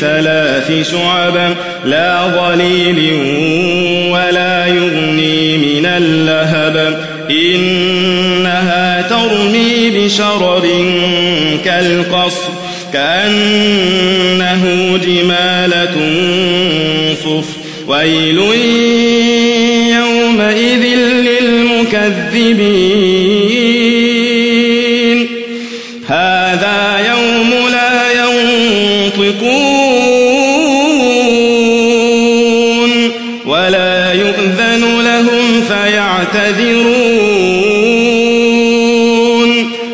ثلاث شعب لا ظليل ولا يغني من اللهب. إنها ترمي بشرر كالقصر كأنه جمالة صف ويل يومئذ للمكذبين. فيعتذرون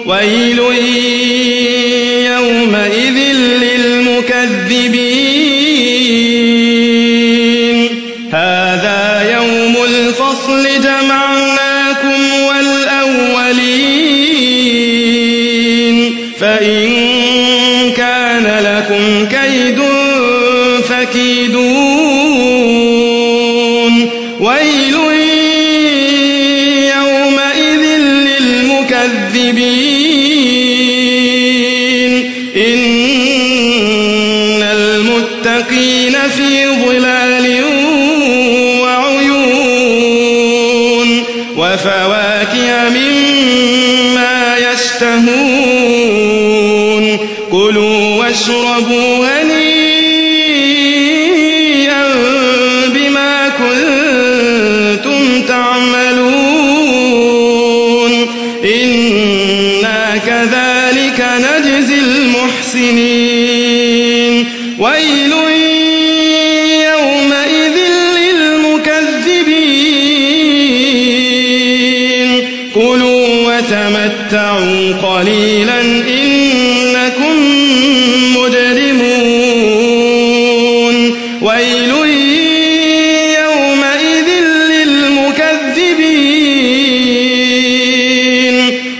ويل يومئذ للمكذبين. هذا يوم الفصل جمعناكم والأولين. فإن كان لكم كيد للمكذبين إن المتقين في ظلال وعيون. وفواكه مما يشتهون. كلوا واشربوا هنيئا. كذلك نجزي المحسنين. ويل يومئذ للمكذبين. كلوا وتمتعوا قليلا إنكم